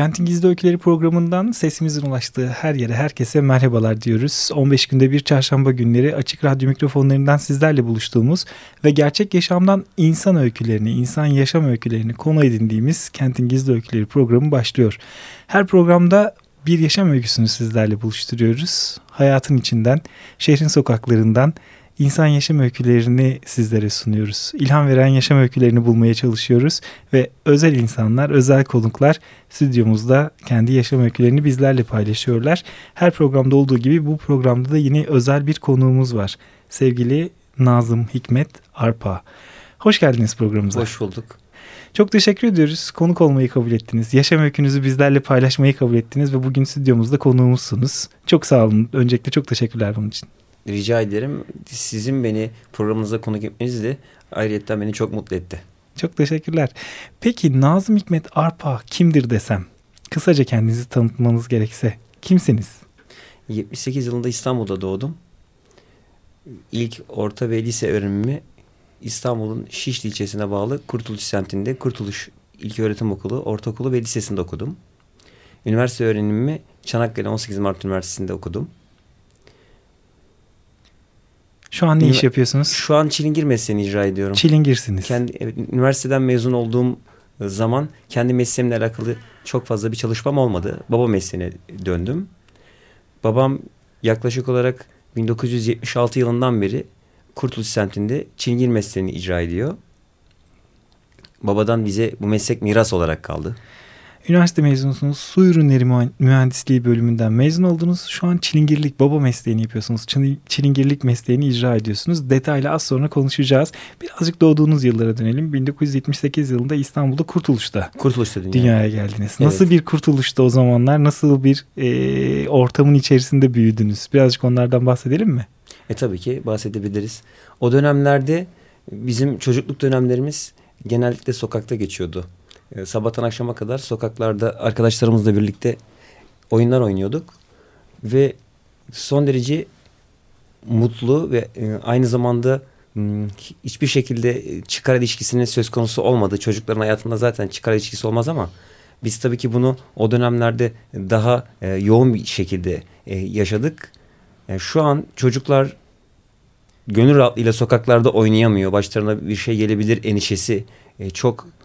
Kentin Gizli Öyküleri programından sesimizin ulaştığı her yere herkese merhabalar diyoruz. 15 günde bir çarşamba günleri açık radyo mikrofonlarından sizlerle buluştuğumuz ve gerçek yaşamdan insan öykülerini, insan yaşam öykülerini konu edindiğimiz Kentin Gizli Öyküleri programı başlıyor. Her programda bir yaşam öyküsünü sizlerle buluşturuyoruz. Hayatın içinden, şehrin sokaklarından, insan yaşam öykülerini sizlere sunuyoruz. İlham veren yaşam öykülerini bulmaya çalışıyoruz ve özel insanlar, özel konuklar stüdyomuzda kendi yaşam öykülerini bizlerle paylaşıyorlar. Her programda olduğu gibi bu programda da yine özel bir konuğumuz var. Sevgili Nazım Hikmet Arpa. Hoş geldiniz programımıza. Hoş bulduk. Çok teşekkür ediyoruz. Konuk olmayı kabul ettiniz. Yaşam öykünüzü bizlerle paylaşmayı kabul ettiniz ve bugün stüdyomuzda konuğumuzsunuz. Çok sağ olun. Öncelikle çok teşekkürler bunun için. Rica ederim. Sizin beni programınıza konuk etmeniz de ayrıyetten beni çok mutlu etti. Çok teşekkürler. Peki Nazım Hikmet Arpa kimdir desem? Kısaca kendinizi tanıtmanız gerekse kimsiniz? 78 yılında İstanbul'da doğdum. İlk orta ve lise öğrenimimi İstanbul'un Şişli ilçesine bağlı Kurtuluş semtinde Kurtuluş İlköğretim Okulu, Ortaokulu ve Lisesi'nde okudum. Üniversite öğrenimimi Çanakkale 18 Mart Üniversitesi'nde okudum. Şu an ne iş yapıyorsunuz? Şu an çilingir mesleğini icra ediyorum. Çilingirsiniz. Kendi, evet, üniversiteden mezun olduğum zaman kendi mesleğimle alakalı çok fazla bir çalışmam olmadı. Baba mesleğine döndüm. Babam yaklaşık olarak 1976 yılından beri Kurtuluş semtinde çilingir mesleğini icra ediyor. Babadan bize bu meslek miras olarak kaldı. Üniversite mezunusunuz. Su ürünleri mühendisliği bölümünden mezun oldunuz. Şu an çilingirlik baba mesleğini yapıyorsunuz. Çilingirlik mesleğini icra ediyorsunuz. Detaylı az sonra konuşacağız. Birazcık doğduğunuz yıllara dönelim. 1978 yılında İstanbul'da Kurtuluş'ta. Kurtuluş'ta dünya. dünyaya geldiniz. Nasıl evet. bir kurtuluşta o zamanlar? Nasıl bir e, ortamın içerisinde büyüdünüz? Birazcık onlardan bahsedelim mi? E tabii ki bahsedebiliriz. O dönemlerde bizim çocukluk dönemlerimiz genellikle sokakta geçiyordu. E, sabahtan akşama kadar sokaklarda arkadaşlarımızla birlikte oyunlar oynuyorduk. Ve son derece mutlu ve e, aynı zamanda hmm, hiçbir şekilde çıkar ilişkisinin söz konusu olmadı. Çocukların hayatında zaten çıkar ilişkisi olmaz ama biz tabii ki bunu o dönemlerde daha e, yoğun bir şekilde e, yaşadık. E, şu an çocuklar gönül rahatlığıyla sokaklarda oynayamıyor. Başlarına bir şey gelebilir endişesi e, çok e,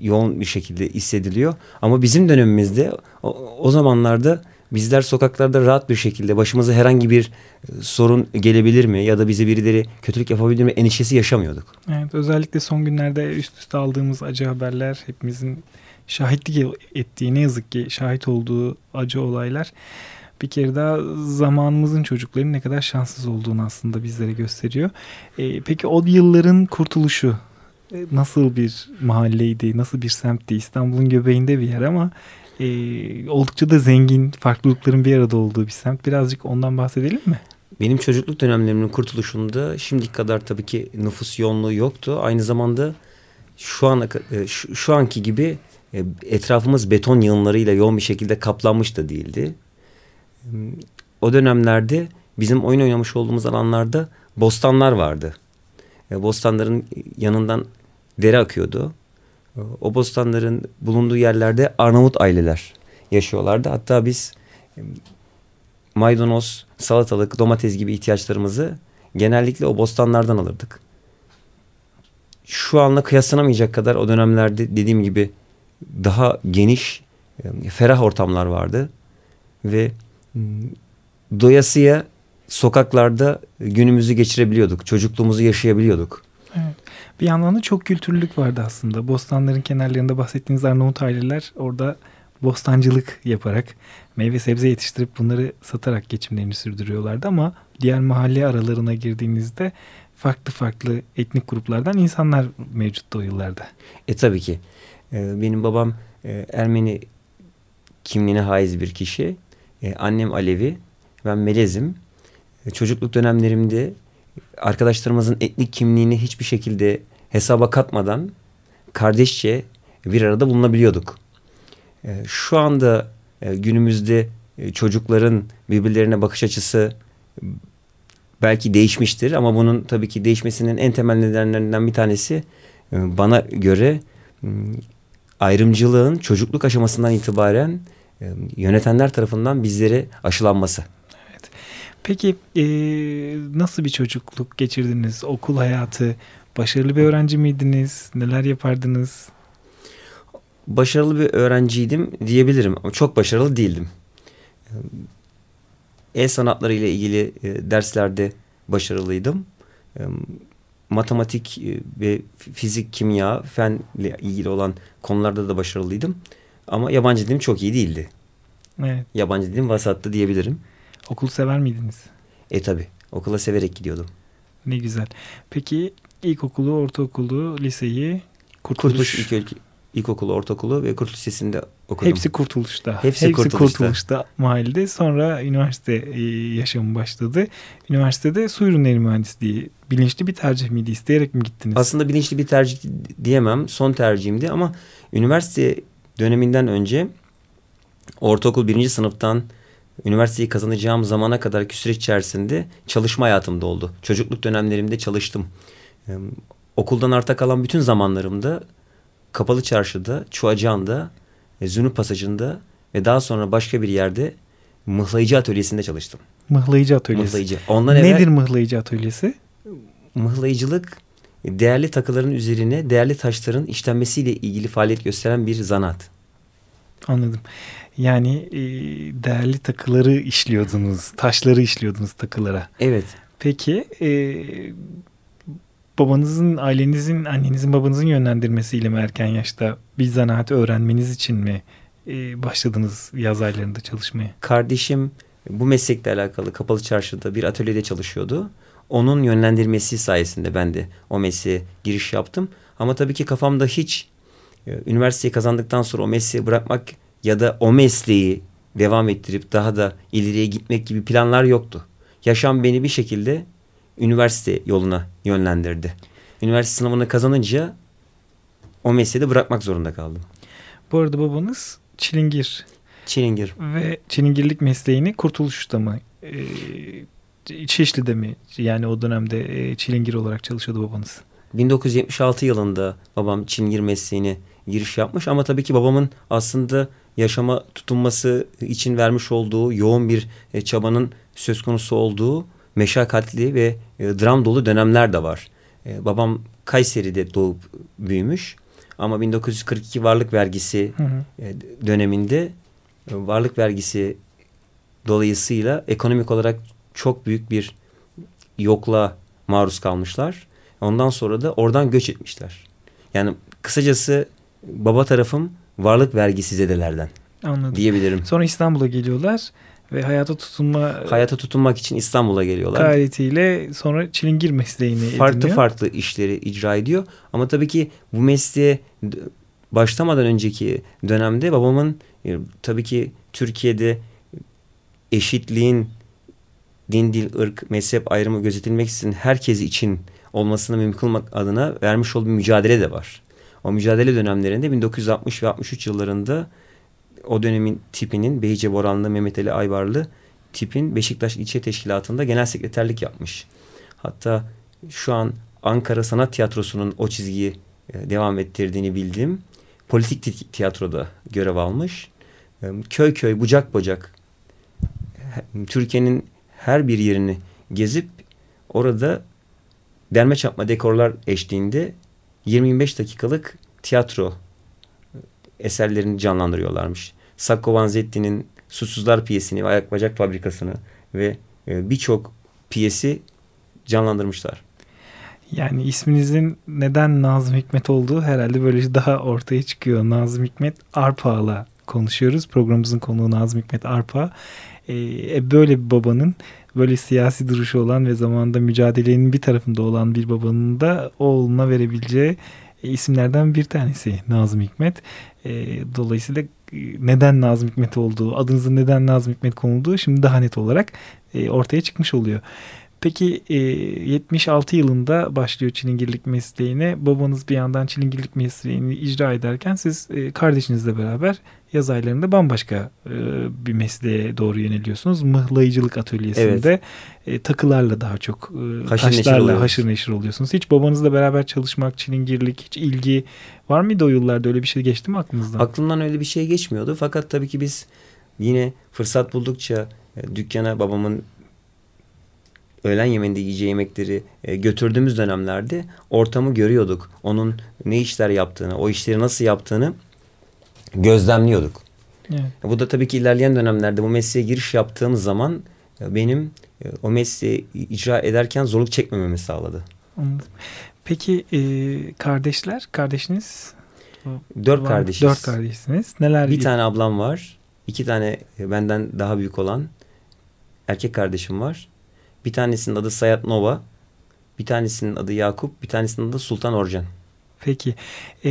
yoğun bir şekilde hissediliyor. Ama bizim dönemimizde o, o zamanlarda bizler sokaklarda rahat bir şekilde başımıza herhangi bir e, sorun gelebilir mi ya da bize birileri kötülük yapabilir mi endişesi yaşamıyorduk. Evet özellikle son günlerde üst üste aldığımız acı haberler hepimizin şahitlik ettiği ne yazık ki şahit olduğu acı olaylar bir kere daha zamanımızın çocukların ne kadar şanssız olduğunu aslında bizlere gösteriyor. Ee, peki o yılların kurtuluşu e, nasıl bir mahalleydi, nasıl bir semtti? İstanbul'un göbeğinde bir yer ama e, oldukça da zengin, farklılıkların bir arada olduğu bir semt. Birazcık ondan bahsedelim mi? Benim çocukluk dönemlerimin kurtuluşunda şimdiki kadar tabii ki nüfus yoğunluğu yoktu. Aynı zamanda şu ana e, şu, şu anki gibi e, etrafımız beton yığınlarıyla yoğun bir şekilde kaplanmış da değildi. O dönemlerde bizim oyun oynamış olduğumuz alanlarda bostanlar vardı. Bostanların yanından dere akıyordu. O bostanların bulunduğu yerlerde Arnavut aileler yaşıyorlardı. Hatta biz maydanoz, salatalık, domates gibi ihtiyaçlarımızı genellikle o bostanlardan alırdık. Şu anla kıyaslanamayacak kadar o dönemlerde dediğim gibi daha geniş, ferah ortamlar vardı. Ve doyasıya sokaklarda günümüzü geçirebiliyorduk. Çocukluğumuzu yaşayabiliyorduk. Evet. Bir yandan da çok kültürlülük vardı aslında. Bostanların kenarlarında bahsettiğiniz Arnavut aileler orada bostancılık yaparak meyve sebze yetiştirip bunları satarak geçimlerini sürdürüyorlardı ama diğer mahalle aralarına girdiğinizde farklı farklı etnik gruplardan insanlar mevcuttu o yıllarda. E tabii ki. Ee, benim babam e, Ermeni kimliğine haiz bir kişi. E, annem Alevi, ben Melezim. E, çocukluk dönemlerimde arkadaşlarımızın etnik kimliğini hiçbir şekilde hesaba katmadan kardeşçe bir arada bulunabiliyorduk. E, şu anda e, günümüzde e, çocukların birbirlerine bakış açısı belki değişmiştir ama bunun tabii ki değişmesinin en temel nedenlerinden bir tanesi e, bana göre ayrımcılığın çocukluk aşamasından itibaren yönetenler tarafından bizlere aşılanması. Peki e, nasıl bir çocukluk geçirdiniz? Okul hayatı, başarılı bir öğrenci miydiniz? Neler yapardınız? Başarılı bir öğrenciydim diyebilirim ama çok başarılı değildim. El sanatları ile ilgili derslerde başarılıydım. Matematik ve fizik, kimya, fenle ilgili olan konularda da başarılıydım. Ama yabancı dilim çok iyi değildi. Evet. Yabancı dilim vasattı diyebilirim. Okul sever miydiniz? E tabi. Okula severek gidiyordum. Ne güzel. Peki ilkokulu, ortaokulu, liseyi Kurtuluş, Kurtuluş ilk, ilkokulu, ortaokulu ve Kurtuluş Lisesi'nde okudum. Hepsi Kurtuluş'ta. Hepsi, Hepsi Kurtuluş'ta. Kurtuluş'ta mahallede. Sonra üniversite e, yaşamı başladı. Üniversitede su ürünleri mühendisliği bilinçli bir tercih miydi? İsteyerek mi gittiniz? Aslında bilinçli bir tercih diyemem. Son tercihimdi ama üniversite döneminden önce ortaokul birinci sınıftan üniversiteyi kazanacağım zamana kadar süreç içerisinde çalışma hayatımda oldu. Çocukluk dönemlerimde çalıştım. Ee, okuldan arta kalan bütün zamanlarımda Kapalı Çarşı'da, Çuacan'da, e, Zünü Pasajı'nda ve daha sonra başka bir yerde mıhlayıcı atölyesinde çalıştım. Mıhlayıcı atölyesi. Mıhlayıcı. Ondan Nedir evvel, mıhlayıcı atölyesi? Mıhlayıcılık değerli takıların üzerine değerli taşların işlenmesiyle ilgili faaliyet gösteren bir zanaat. Anladım. Yani e, değerli takıları işliyordunuz, taşları işliyordunuz takılara. Evet. Peki e, babanızın, ailenizin, annenizin, babanızın yönlendirmesiyle mi erken yaşta bir zanaat öğrenmeniz için mi e, başladınız yaz aylarında çalışmaya? Kardeşim bu meslekle alakalı Kapalı Çarşı'da bir atölyede çalışıyordu. Onun yönlendirmesi sayesinde ben de o mesleğe giriş yaptım. Ama tabii ki kafamda hiç e, üniversiteyi kazandıktan sonra o mesleği bırakmak ya da o mesleği devam ettirip daha da ileriye gitmek gibi planlar yoktu. Yaşam beni bir şekilde üniversite yoluna yönlendirdi. Üniversite sınavını kazanınca o mesleği de bırakmak zorunda kaldım. Bu arada babanız çilingir. Çilingir. Ve çilingirlik mesleğini Kurtuluş'ta mı? E, Şişli'de mi? Yani o dönemde e, çilingir olarak çalışıyordu babanız. 1976 yılında babam Çilingir mesleğine giriş yapmış ama tabii ki babamın aslında yaşama tutunması için vermiş olduğu yoğun bir e, çabanın söz konusu olduğu meşakkatli ve e, dram dolu dönemler de var. E, babam Kayseri'de doğup büyümüş ama 1942 varlık vergisi Hı hı. e, döneminde e, varlık vergisi dolayısıyla ekonomik olarak çok büyük bir yokluğa maruz kalmışlar. Ondan sonra da oradan göç etmişler. Yani kısacası baba tarafım varlık vergisi zedelerden Anladım. diyebilirim. Sonra İstanbul'a geliyorlar ve hayata tutunma Hayata tutunmak için İstanbul'a geliyorlar. gayretiyle sonra çilingir mesleğini Farklı ediniyor. farklı işleri icra ediyor. Ama tabii ki bu mesleğe başlamadan önceki dönemde babamın e, tabii ki Türkiye'de eşitliğin din, dil, ırk, mezhep ayrımı gözetilmek için herkes için olmasını mümkün kılmak adına vermiş olduğu mücadele de var. O mücadele dönemlerinde 1960 ve 63 yıllarında o dönemin tipinin Beyce Boranlı, Mehmet Ali Aybarlı tipin Beşiktaş İlçe Teşkilatı'nda genel sekreterlik yapmış. Hatta şu an Ankara Sanat Tiyatrosu'nun o çizgiyi e, devam ettirdiğini bildiğim politik ti- tiyatroda görev almış. E, Köy köy, bucak bucak Türkiye'nin her bir yerini gezip orada derme çapma dekorlar eşliğinde 20-25 dakikalık tiyatro eserlerini canlandırıyorlarmış. Sacco Vanzetti'nin Susuzlar piyesini ve Ayak Bacak Fabrikası'nı ve e, birçok piyesi canlandırmışlar. Yani isminizin neden Nazım Hikmet olduğu herhalde böyle daha ortaya çıkıyor. Nazım Hikmet Arpa'la konuşuyoruz. Programımızın konuğu Nazım Hikmet Arpa. Ee, böyle bir babanın böyle siyasi duruşu olan ve zamanında mücadelenin bir tarafında olan bir babanın da oğluna verebileceği e, isimlerden bir tanesi Nazım Hikmet. E, dolayısıyla e, neden Nazım Hikmet olduğu, adınızın neden Nazım Hikmet konulduğu şimdi daha net olarak ortaya çıkmış oluyor. Peki e, 76 yılında başlıyor çilingirlik mesleğine. Babanız bir yandan çilingirlik mesleğini icra ederken siz kardeşinizle beraber yaz aylarında bambaşka e, bir mesleğe doğru yöneliyorsunuz. Mıhlayıcılık atölyesinde evet. e, takılarla daha çok e, haşır taşlarla neşir haşır neşir oluyorsunuz. Hiç babanızla beraber çalışmak, çilingirlik, hiç ilgi var mıydı o yıllarda? Öyle bir şey geçti mi aklınızdan? Aklımdan öyle bir şey geçmiyordu. Fakat tabii ki biz yine fırsat buldukça e, dükkana babamın öğlen yemeğinde yiyeceği yemekleri e, götürdüğümüz dönemlerde ortamı görüyorduk. Onun ne işler yaptığını, o işleri nasıl yaptığını gözlemliyorduk. Evet. Bu da tabii ki ilerleyen dönemlerde bu mesleğe giriş yaptığım zaman e, benim e, o mesleği icra ederken zorluk çekmememi sağladı. Anladım. Peki e, kardeşler, kardeşiniz? Dört var, kardeşiz. Dört kardeşsiniz. Neler? Bir tane ablam var. iki tane e, benden daha büyük olan erkek kardeşim var. Bir tanesinin adı Sayat Nova. Bir tanesinin adı Yakup. Bir tanesinin adı Sultan Orcan. Peki ee,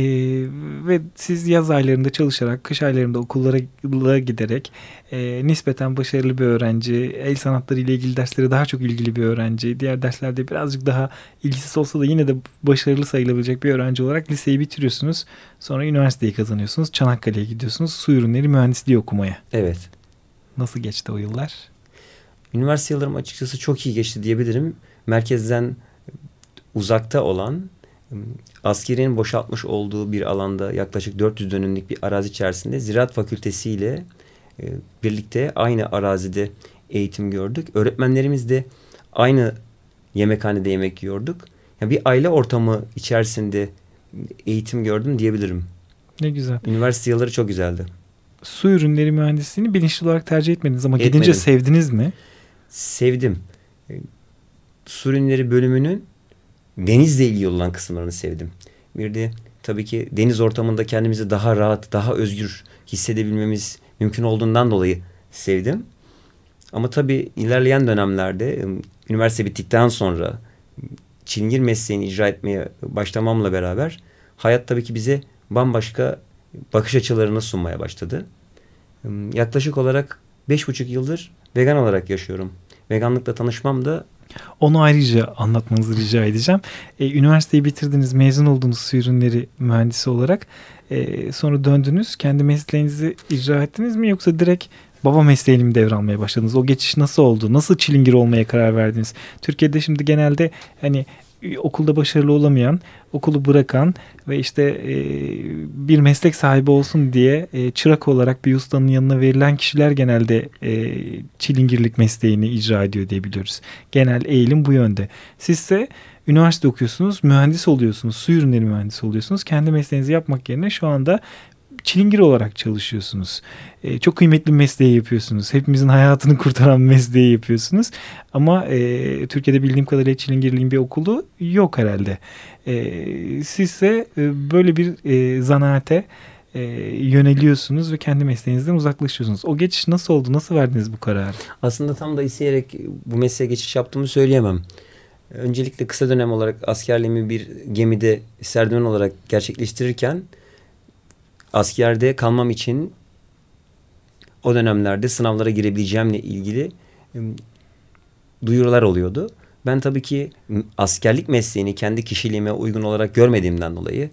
ve siz yaz aylarında çalışarak, kış aylarında okullara giderek e, nispeten başarılı bir öğrenci, el sanatları ile ilgili derslere daha çok ilgili bir öğrenci, diğer derslerde birazcık daha ilgisiz olsa da yine de başarılı sayılabilecek bir öğrenci olarak liseyi bitiriyorsunuz. Sonra üniversiteyi kazanıyorsunuz, Çanakkale'ye gidiyorsunuz, su ürünleri mühendisliği okumaya. Evet. Nasıl geçti o yıllar? Üniversite yıllarım açıkçası çok iyi geçti diyebilirim. Merkezden uzakta olan askerin boşaltmış olduğu bir alanda yaklaşık 400 dönümlük bir arazi içerisinde Ziraat Fakültesi ile e, birlikte aynı arazide eğitim gördük. Öğretmenlerimiz de aynı yemekhanede yemek yiyorduk. Yani bir aile ortamı içerisinde eğitim gördüm diyebilirim. Ne güzel. Üniversite yılları çok güzeldi. Su ürünleri mühendisliğini bilinçli olarak tercih etmediniz ama Etmedim. gidince sevdiniz mi? Sevdim. E, su ürünleri bölümünün denizle ilgili olan kısımlarını sevdim. Bir de tabii ki deniz ortamında kendimizi daha rahat, daha özgür hissedebilmemiz mümkün olduğundan dolayı sevdim. Ama tabii ilerleyen dönemlerde üniversite bittikten sonra çilingir mesleğini icra etmeye başlamamla beraber hayat tabii ki bize bambaşka bakış açılarını sunmaya başladı. Yaklaşık olarak beş buçuk yıldır vegan olarak yaşıyorum. Veganlıkla tanışmam da onu ayrıca anlatmanızı rica edeceğim. E, üniversiteyi bitirdiniz, mezun oldunuz su ürünleri mühendisi olarak. E, sonra döndünüz, kendi mesleğinizi icra ettiniz mi yoksa direkt baba mesleğini mi devralmaya başladınız? O geçiş nasıl oldu? Nasıl çilingir olmaya karar verdiniz? Türkiye'de şimdi genelde hani okulda başarılı olamayan, okulu bırakan ve işte e, bir meslek sahibi olsun diye e, çırak olarak bir ustanın yanına verilen kişiler genelde e, çilingirlik mesleğini icra ediyor diyebiliyoruz. Genel eğilim bu yönde. Siz ise üniversite okuyorsunuz, mühendis oluyorsunuz, su ürünleri mühendisi oluyorsunuz. Kendi mesleğinizi yapmak yerine şu anda çilingir olarak çalışıyorsunuz. E, çok kıymetli mesleği yapıyorsunuz. Hepimizin hayatını kurtaran mesleği yapıyorsunuz. Ama e, Türkiye'de bildiğim kadarıyla çilingirliğin bir okulu yok herhalde. E, sizse e, böyle bir e, zanaate e, yöneliyorsunuz ve kendi mesleğinizden uzaklaşıyorsunuz. O geçiş nasıl oldu? Nasıl verdiniz bu kararı? Aslında tam da isteyerek bu mesleğe geçiş yaptığımı söyleyemem. Öncelikle kısa dönem olarak askerliğimi bir gemide serdiven olarak gerçekleştirirken askerde kalmam için o dönemlerde sınavlara girebileceğimle ilgili duyurular oluyordu. Ben tabii ki askerlik mesleğini kendi kişiliğime uygun olarak görmediğimden dolayı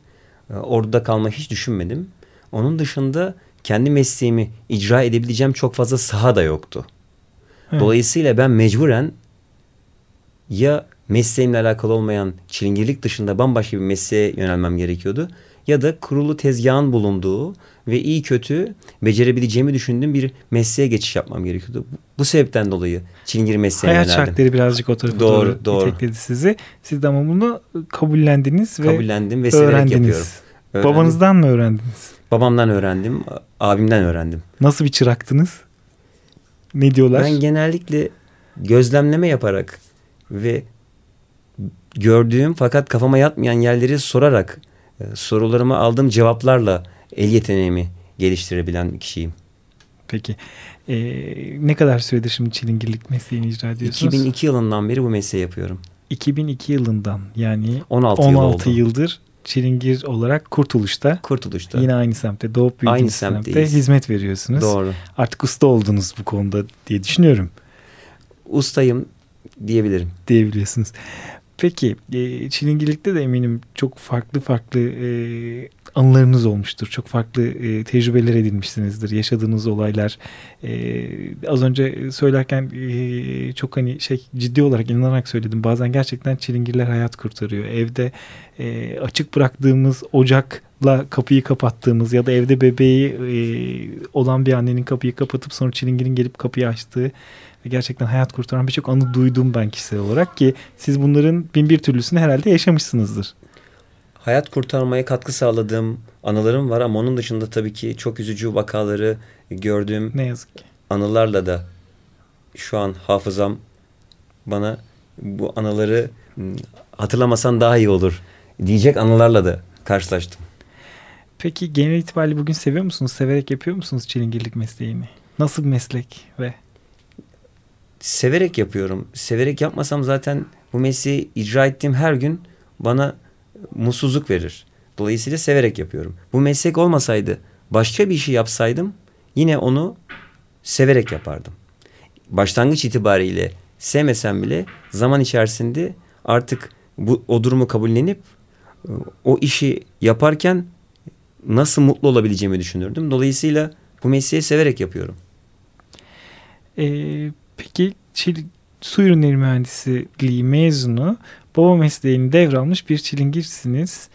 e, orada kalma hiç düşünmedim. Onun dışında kendi mesleğimi icra edebileceğim çok fazla saha da yoktu. Hı. Dolayısıyla ben mecburen ya mesleğimle alakalı olmayan çilingirlik dışında bambaşka bir mesleğe yönelmem gerekiyordu ya da kurulu tezgahın bulunduğu ve iyi kötü becerebileceğimi düşündüğüm bir mesleğe geçiş yapmam gerekiyordu. Bu sebepten dolayı çilingir mesleğine Hayat yöneldim. şartları birazcık o tarafa doğru, doğru, doğru. itekledi sizi. Siz de ama bunu kabullendiniz ve Kabullendim ve severek yapıyorum. Öğrendim. Babanızdan mı öğrendiniz? Babamdan öğrendim, abimden öğrendim. Nasıl bir çıraktınız? Ne diyorlar? Ben genellikle gözlemleme yaparak ve gördüğüm fakat kafama yatmayan yerleri sorarak sorularıma aldığım cevaplarla el yeteneğimi geliştirebilen kişiyim. Peki. Ee, ne kadar süredir şimdi çilingirlik mesleğini icra ediyorsunuz? 2002 yılından beri bu mesleği yapıyorum. 2002 yılından yani 16, 16 yıl yıldır Çilingir olarak Kurtuluş'ta. Kurtuluş'ta. Yine aynı semtte doğup büyüdüğünüz Aynı semtte semtteyiz. hizmet veriyorsunuz. Doğru. Artık usta oldunuz bu konuda diye düşünüyorum Ustayım diyebilirim. diyebiliyorsunuz. Peki e, Çilingirlik'te de eminim çok farklı farklı e, anılarınız olmuştur. Çok farklı e, tecrübeler edinmişsinizdir. Yaşadığınız olaylar. E, az önce söylerken e, çok hani şey ciddi olarak inanarak söyledim. Bazen gerçekten çilingirler hayat kurtarıyor. Evde e, açık bıraktığımız ocakla kapıyı kapattığımız ya da evde bebeği e, olan bir annenin kapıyı kapatıp sonra çilingirin gelip kapıyı açtığı ve gerçekten hayat kurtaran birçok anı duydum ben kişisel olarak ki siz bunların bin bir türlüsünü herhalde yaşamışsınızdır. Hayat kurtarmaya katkı sağladığım anılarım var ama onun dışında tabii ki çok üzücü vakaları gördüğüm Ne yazık ki. anılarla da şu an hafızam bana bu anıları hmm, hatırlamasan daha iyi olur diyecek anılarla da karşılaştım. Peki genel itibariyle bugün seviyor musunuz? Severek yapıyor musunuz çilingirlik mesleğini? Nasıl bir meslek ve Severek yapıyorum. Severek yapmasam zaten bu mesleği icra ettiğim her gün bana mutsuzluk verir. Dolayısıyla severek yapıyorum. Bu meslek olmasaydı başka bir işi yapsaydım yine onu severek yapardım. Başlangıç itibariyle sevmesem bile zaman içerisinde artık bu o durumu kabullenip e, o işi yaparken nasıl mutlu olabileceğimi düşünürdüm. Dolayısıyla bu mesleği severek yapıyorum. Ee, peki çil, su ürünleri mühendisliği mezunu baba mesleğini devralmış bir çilingirsiniz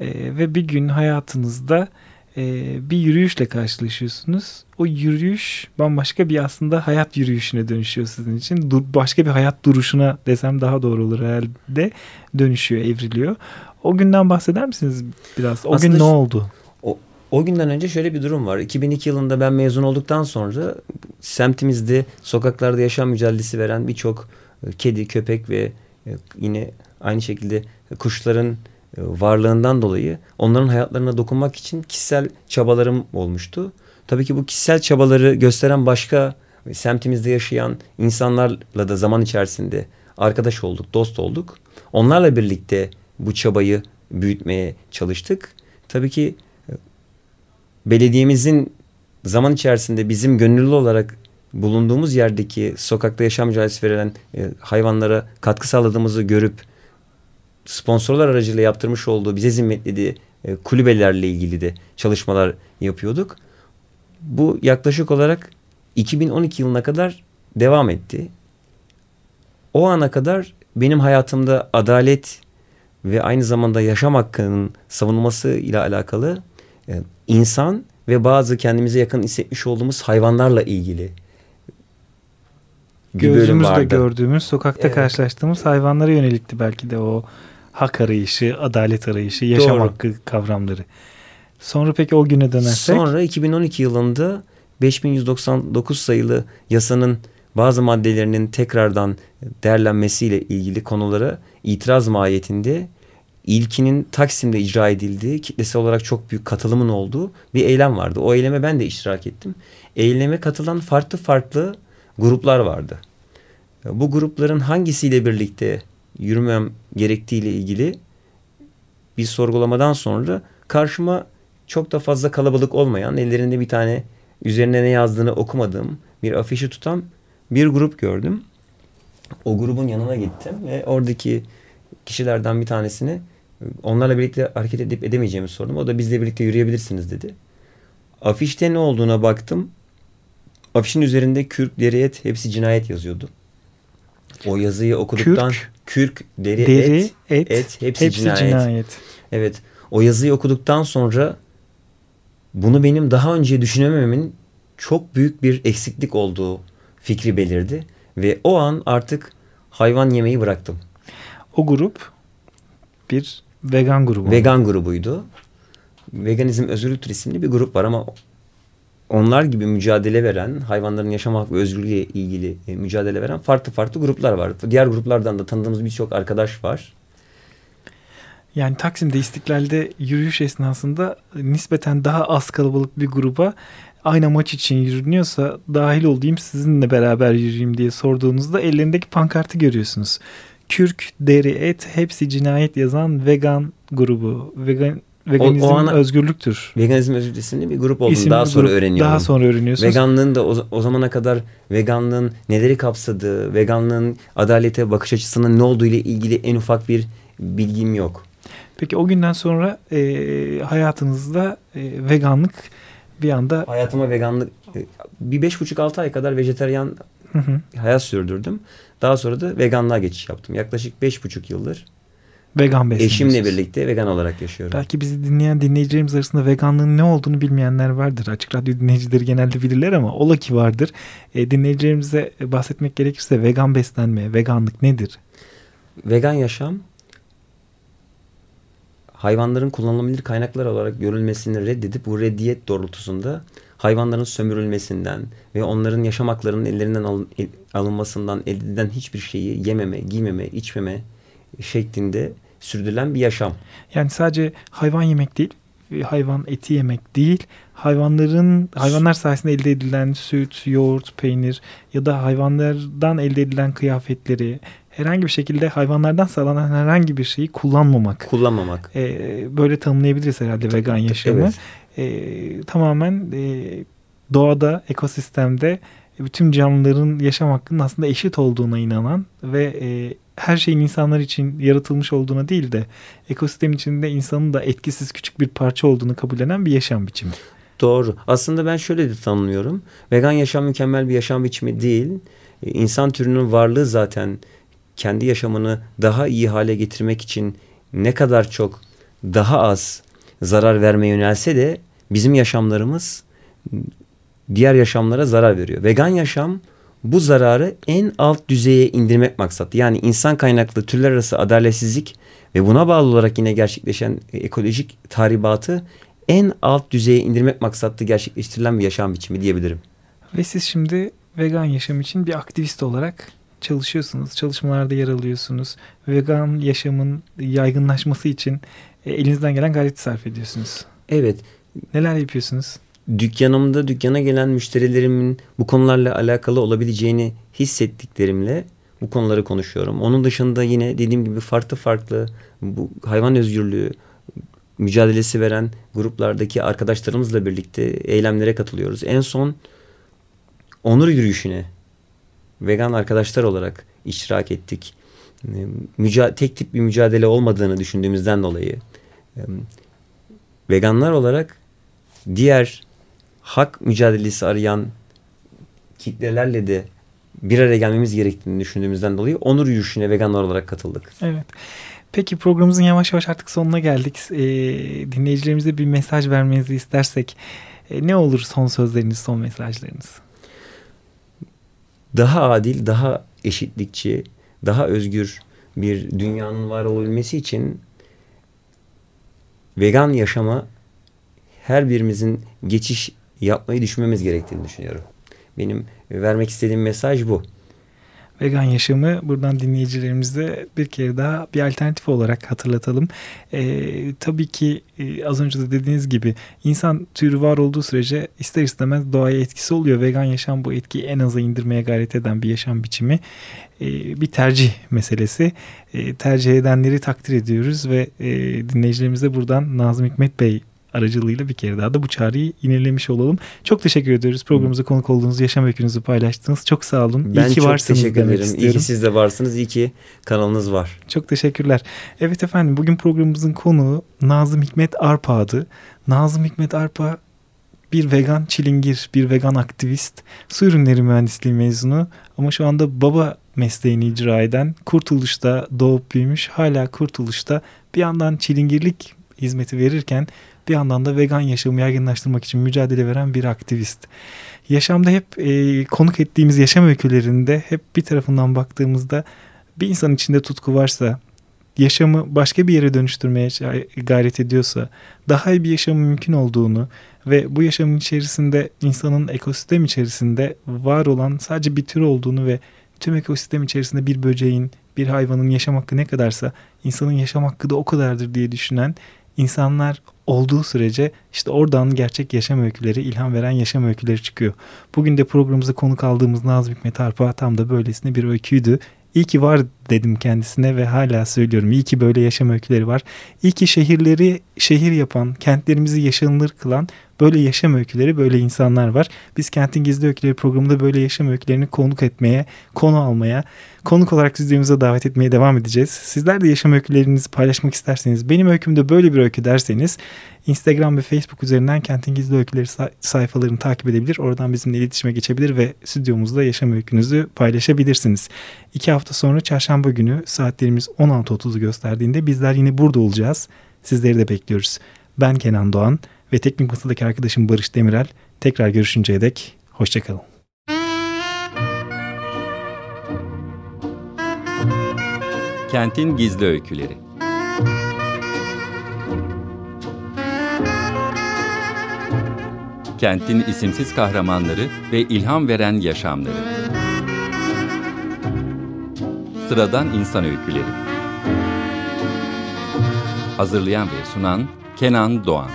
Ee, ve bir gün hayatınızda e, bir yürüyüşle karşılaşıyorsunuz. O yürüyüş bambaşka bir aslında hayat yürüyüşüne dönüşüyor sizin için. Du- başka bir hayat duruşuna desem daha doğru olur herhalde dönüşüyor, evriliyor. O günden bahseder misiniz biraz? O Aslında gün ne oldu? O, günden önce şöyle bir durum var. 2002 yılında ben mezun olduktan sonra semtimizde sokaklarda yaşam mücadelesi veren birçok e, kedi, köpek ve e, yine aynı şekilde kuşların e, varlığından dolayı onların hayatlarına dokunmak için kişisel çabalarım olmuştu. Tabii ki bu kişisel çabaları gösteren başka semtimizde yaşayan insanlarla da zaman içerisinde arkadaş olduk, dost olduk. Onlarla birlikte bu çabayı büyütmeye çalıştık. Tabii ki belediyemizin zaman içerisinde bizim gönüllü olarak bulunduğumuz yerdeki sokakta yaşam mücadelesi verilen e, hayvanlara katkı sağladığımızı görüp sponsorlar aracılığıyla yaptırmış olduğu bize zimmetlediği e, kulübelerle ilgili de çalışmalar yapıyorduk. Bu yaklaşık olarak 2012 yılına kadar devam etti. O ana kadar benim hayatımda adalet ve aynı zamanda yaşam hakkının savunulması ile alakalı e, insan ve bazı kendimize yakın hissetmiş olduğumuz hayvanlarla ilgili vardı. gördüğümüz, sokakta Evet. karşılaştığımız hayvanlara yönelikti belki de o hak arayışı, adalet arayışı, yaşam Doğru. hakkı kavramları. Sonra peki o güne dönersek? Sonra 2012 yılında 5199 sayılı yasanın bazı maddelerinin tekrardan değerlenmesiyle ilgili konulara itiraz mahiyetinde ilkinin Taksim'de icra edildiği, kitlesel olarak çok büyük katılımın olduğu bir eylem vardı. O eyleme ben de iştirak ettim. Eyleme katılan farklı farklı gruplar vardı. Bu grupların hangisiyle birlikte yürümem gerektiğiyle ilgili bir sorgulamadan sonra karşıma çok da fazla kalabalık olmayan, ellerinde bir tane üzerine ne yazdığını okumadığım bir afişi tutan bir grup gördüm. O grubun yanına gittim ve oradaki kişilerden bir tanesini onlarla birlikte hareket edip edemeyeceğimi sordum. O da bizle birlikte yürüyebilirsiniz dedi. Afişte ne olduğuna baktım. Afişin üzerinde Kürk, deri, et hepsi cinayet yazıyordu. O yazıyı okuduktan Kürk, Kürk, deri, Deri, et, et, et, hepsi, hepsi cinayet. cinayet. Evet. O yazıyı okuduktan sonra bunu benim daha önce düşünemememin çok büyük bir eksiklik olduğu fikri belirdi. Ve o an artık hayvan yemeyi bıraktım. O grup bir vegan grubu. Vegan grubuydu. Veganizm Özgürlük isimli bir grup var ama onlar gibi mücadele veren, hayvanların yaşam hakkı ve özgürlüğü ilgili e, mücadele veren farklı farklı gruplar var. Diğer gruplardan da tanıdığımız birçok arkadaş var. Yani Taksim'de İstiklal'de yürüyüş esnasında nispeten daha az kalabalık bir gruba aynı maç için yürünüyorsa dahil olayım sizinle beraber yürüyeyim diye sorduğunuzda ellerindeki pankartı görüyorsunuz. Kürk, deri, et hepsi cinayet yazan vegan grubu. Vegan Veganizm o, o ana, özgürlüktür. Veganizm özgürlüğünün bir grup olduğunu İsimli daha sonra grup, öğreniyorum. Daha sonra öğreniyorsunuz. Veganlığın da o, o zamana kadar veganlığın neleri kapsadığı, veganlığın adalete bakış açısının ne olduğu ile ilgili en ufak bir bilgim yok. Peki o günden sonra e, hayatınızda e, veganlık bir anda... Hayatıma veganlık e, bir beş buçuk altı ay kadar vejeteryan hı hı. hayat sürdürdüm. Daha sonra da veganlığa geçiş yaptım. Yaklaşık beş buçuk yıldır vegan. Eşimle birlikte vegan olarak yaşıyorum. Belki bizi dinleyen dinleyicilerimiz arasında veganlığın ne olduğunu bilmeyenler vardır. Açık Radyo dinleyicileri genelde bilirler ama ola ki vardır. E, dinleyicilerimize bahsetmek gerekirse vegan beslenme, veganlık nedir? Vegan yaşam hayvanların kullanılabilir kaynaklar olarak görülmesini reddedip bu reddiyet doğrultusunda hayvanların sömürülmesinden ve onların yaşam haklarının ellerinden alın, alınmasından elde edilen hiçbir şeyi yememe, giymeme, içmeme şeklinde sürdürülen bir yaşam. Yani sadece hayvan yemek değil, hayvan eti yemek değil, hayvanların hayvanlar sayesinde elde edilen süt, yoğurt, peynir ya da hayvanlardan elde edilen kıyafetleri herhangi bir şekilde hayvanlardan sağlanan herhangi bir şeyi kullanmamak. Kullanmamak. E, böyle tanımlayabiliriz herhalde vegan yaşamı. Evet. E, tamamen e, doğada, ekosistemde bütün canlıların yaşam hakkının aslında eşit olduğuna inanan ve e, her şeyin insanlar için yaratılmış olduğuna değil de ekosistem içinde insanın da etkisiz küçük bir parça olduğunu kabullenen bir yaşam biçimi. Doğru. Aslında ben şöyle de tanımlıyorum. Vegan yaşam mükemmel bir yaşam biçimi değil. E, insan türünün varlığı zaten kendi yaşamını daha iyi hale getirmek için ne kadar çok daha az zarar vermeye yönelse de bizim yaşamlarımız diğer yaşamlara zarar veriyor. Vegan yaşam bu zararı en alt düzeye indirmek maksat. Yani insan kaynaklı türler arası adaletsizlik ve buna bağlı olarak yine gerçekleşen ekolojik tahribatı en alt düzeye indirmek maksatlı gerçekleştirilen bir yaşam biçimi diyebilirim. Ve siz şimdi vegan yaşam için bir aktivist olarak çalışıyorsunuz. Çalışmalarda yer alıyorsunuz. Vegan yaşamın yaygınlaşması için e, elinizden gelen gayreti sarf ediyorsunuz. Evet. Neler yapıyorsunuz? dükkanımda dükkana gelen müşterilerimin bu konularla alakalı olabileceğini hissettiklerimle bu konuları konuşuyorum. Onun dışında yine dediğim gibi farklı farklı bu hayvan özgürlüğü mücadelesi veren gruplardaki arkadaşlarımızla birlikte eylemlere katılıyoruz. En son onur yürüyüşüne vegan arkadaşlar olarak iştirak ettik. Müca tek tip bir mücadele olmadığını düşündüğümüzden dolayı veganlar olarak diğer hak mücadelesi arayan kitlelerle de bir araya gelmemiz gerektiğini düşündüğümüzden dolayı onur yürüyüşüne veganlar olarak katıldık. Evet. Peki programımızın yavaş yavaş artık sonuna geldik. E, dinleyicilerimize bir mesaj vermenizi istersek e, ne olur son sözleriniz, son mesajlarınız? Daha adil, daha eşitlikçi, daha özgür bir dünyanın var olabilmesi için vegan yaşama her birimizin geçiş yapmayı düşünmemiz gerektiğini düşünüyorum. Benim vermek istediğim mesaj bu. Vegan yaşamı buradan dinleyicilerimize bir kere daha bir alternatif olarak hatırlatalım. Ee, tabii ki e, az önce de dediğiniz gibi insan türü var olduğu sürece ister istemez doğaya etkisi oluyor. Vegan yaşam bu etkiyi en aza indirmeye gayret eden bir yaşam biçimi. Ee, bir tercih meselesi. Ee, tercih edenleri takdir ediyoruz ve e, dinleyicilerimize buradan Nazım Hikmet Bey aracılığıyla bir kere daha da bu çağrıyı inelemiş olalım. Çok teşekkür ediyoruz programımıza konuk olduğunuz, yaşam öykünüzü paylaştınız. Çok sağ olun. Ben iyi ki çok varsınız teşekkür ederim. Istiyorum. İyi ki siz de varsınız. İyi ki kanalınız var. Çok teşekkürler. Evet efendim bugün programımızın konuğu Nazım Hikmet Arpa'dı. Nazım Hikmet Arpa bir vegan çilingir, bir vegan aktivist, su ürünleri mühendisliği mezunu ama şu anda baba mesleğini icra eden, Kurtuluş'ta doğup büyümüş, hala Kurtuluş'ta bir yandan çilingirlik hizmeti verirken bir yandan da vegan yaşamı yaygınlaştırmak için mücadele veren bir aktivist. Yaşamda hep e, konuk ettiğimiz yaşam öykülerinde hep bir tarafından baktığımızda bir insan içinde tutku varsa, yaşamı başka bir yere dönüştürmeye gayret ediyorsa, daha iyi bir yaşamın mümkün olduğunu ve bu yaşamın içerisinde insanın ekosistem içerisinde var olan sadece bir tür olduğunu ve tüm ekosistem içerisinde bir böceğin, bir hayvanın yaşam hakkı ne kadarsa insanın yaşam hakkı da o kadardır diye düşünen insanlar olduğu sürece işte oradan gerçek yaşam öyküleri, ilham veren yaşam öyküleri çıkıyor. Bugün de programımıza konuk aldığımız Nazım Hikmet Arpa tam da böylesine bir öyküydü. İyi ki var dedim kendisine ve hala söylüyorum. İyi ki böyle yaşam öyküleri var. İyi ki şehirleri şehir yapan, kentlerimizi yaşanılır kılan böyle yaşam öyküleri, böyle insanlar var. Biz Kentin Gizli Öyküleri programında böyle yaşam öykülerini konuk etmeye, konu almaya, konuk olarak stüdyomuza davet etmeye devam edeceğiz. Sizler de yaşam öykülerinizi paylaşmak isterseniz, benim öykümde böyle bir öykü derseniz Instagram ve Facebook üzerinden Kentin Gizli Öyküleri sayfalarını takip edebilir. Oradan bizimle iletişime geçebilir ve stüdyomuzda yaşam öykünüzü paylaşabilirsiniz. İki hafta sonra çarşamba günü saatlerimiz 16.30'u gösterdiğinde bizler yine burada olacağız. Sizleri de bekliyoruz. Ben Kenan Doğan ve teknik masadaki arkadaşım Barış Demirel. Tekrar görüşünceye dek hoşçakalın. Kentin Gizli Öyküleri Kentin isimsiz kahramanları ve ilham veren yaşamları Sıradan insan öyküleri Hazırlayan ve sunan Kenan Doğan